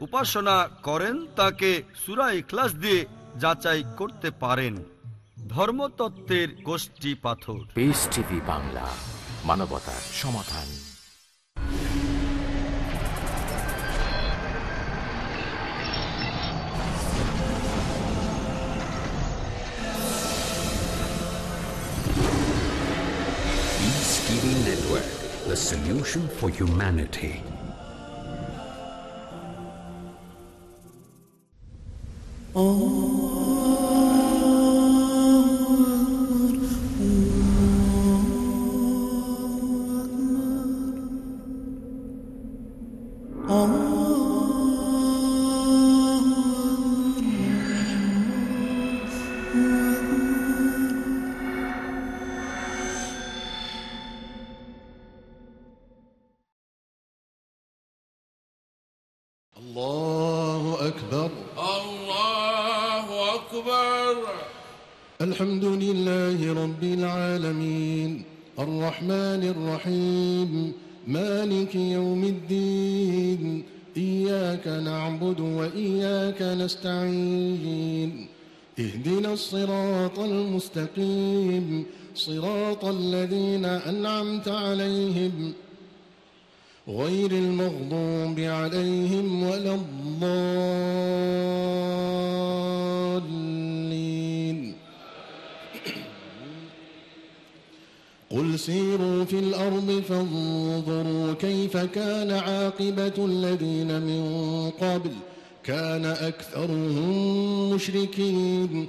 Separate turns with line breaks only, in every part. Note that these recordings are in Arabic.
উপাসনা করেন তাকে সুরা ইখলাস দিয়ে যাচাই করতে পারেন। ধর্মতত্ত্বের গোষ্ঠী পাথর।
পিস টিভি বাংলা মানবতার সমাধান।
Network, the solution for humanity.
الله أنعمت عليهم غير المغضوب عليهم ولا الضالين. قل سيروا في الأرض فانظروا كيف كان عاقبة الذين من قبل. كان أكثرهم مشركين.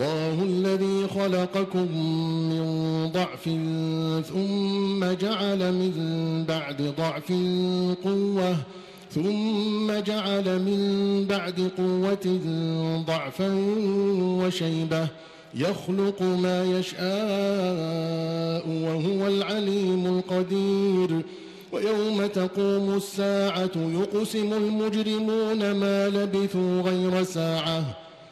الله الذي خلقكم من ضعف ثم جعل من بعد ضعف قوة ثم جعل من بعد قوة ضعفا وشيبة يخلق ما يشاء وهو العليم القدير ويوم تقوم الساعة يقسم المجرمون ما لبثوا غير ساعة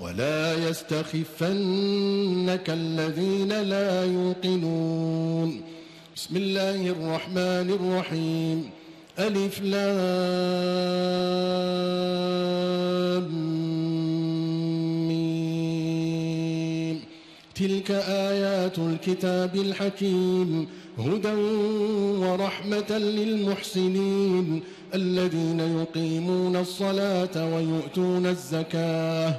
ولا يستخفنك الذين لا يوقنون. بسم الله الرحمن الرحيم. ألف لام تلك آيات الكتاب الحكيم. هدى ورحمة للمحسنين. الذين يقيمون الصلاة ويؤتون الزكاة.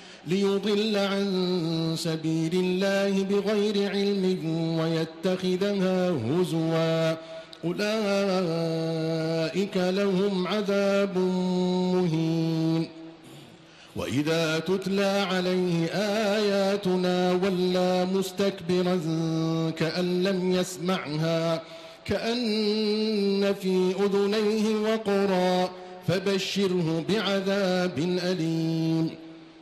ليضل عن سبيل الله بغير علم ويتخذها هزوا. أولئك لهم عذاب مهين. وإذا تتلى عليه آياتنا ولى مستكبرا كأن لم يسمعها كأن في أذنيه وقرا فبشره بعذاب أليم.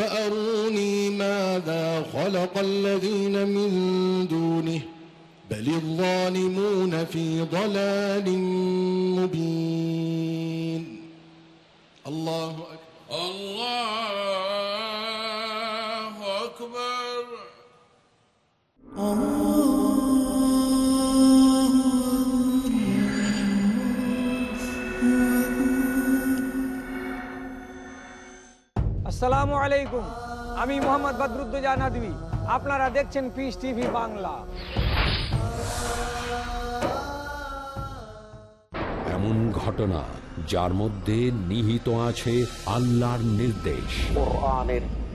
فأروني ماذا خلق الذين من دونه بل الظالمون في ضلال مبين. الله أكبر.
الله أكبر.
আসসালামু আলাইকুম। আমি মোহাম্মদ বদরুদ্দোজা নদী আপনারা দেখছেন পিস টিভি বাংলা।
এমন ঘটনা যার মধ্যে নিহিত আছে আল্লাহর নির্দেশ।
কোরআনের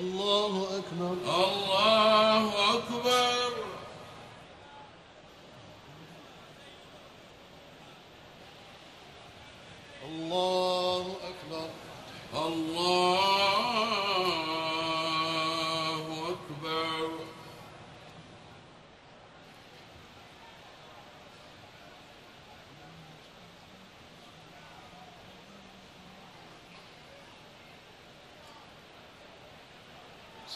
الله أكبر
الله أكبر
الله أكبر
الله أكبر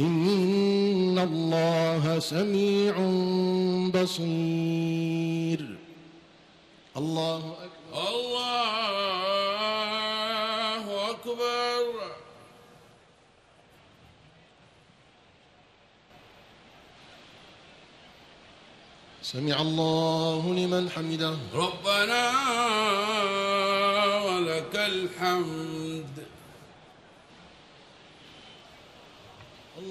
إن الله سميع بصير. الله أكبر.
الله أكبر.
سمع الله لمن حمده.
ربنا ولك الحمد.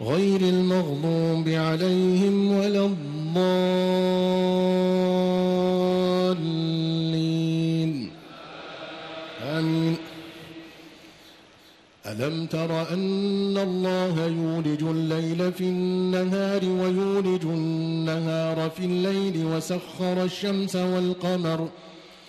غير المغضوب عليهم ولا الضالين. آمين. ألم تر أن الله يولج الليل في النهار ويولج النهار في الليل وسخر الشمس والقمر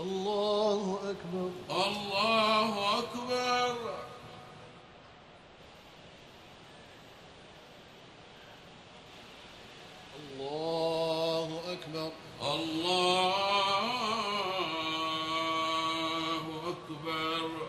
الله أكبر.
الله أكبر
الله أكبر
الله أكبر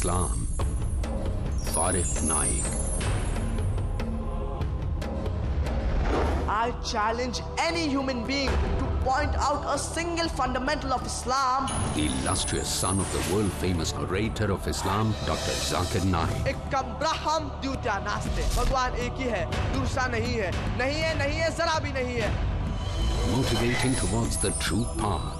Islam, Tariq Naik.
I challenge any human being to point out a single fundamental of Islam.
The illustrious son of the world-famous orator of Islam, Dr. Zakir Naik.
Dutya naaste. Bhagwan ek hi hai, dursa nahi hai. Nahi hai, nahi hai, zara bhi nahi hai.
Motivating towards the true path.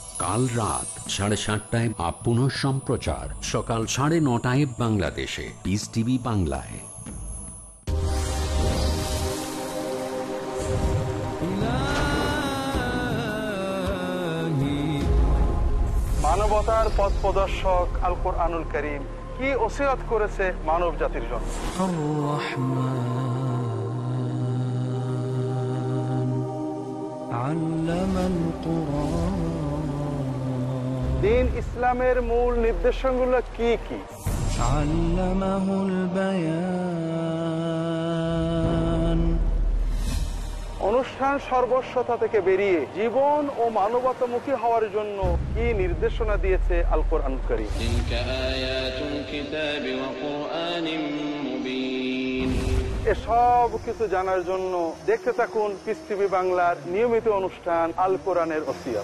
কাল রাত সাড়ে সাতটায় আপ পুনঃ সম্প্রচার। সকাল সাড়ে নটায় বাংলাদেশে। পিস টিভি বাংলায়।
মানবতার পথ প্রদর্শক আল কোরআনুল করিম কি ওসিরাত করেছে মানব জাতির জন্য? দিন ইসলামের মূল নির্দেশনগুলো কি কি? অনুষ্ঠান সর্বস্বতা থেকে বেরিয়ে জীবন ও মানবতামুখী হওয়ার জন্য কি নির্দেশনা দিয়েছে আল কোরআন এসব কিছু জানার জন্য দেখতে থাকুন পিস বাংলার নিয়মিত অনুষ্ঠান আল কোরআনের অসিয়া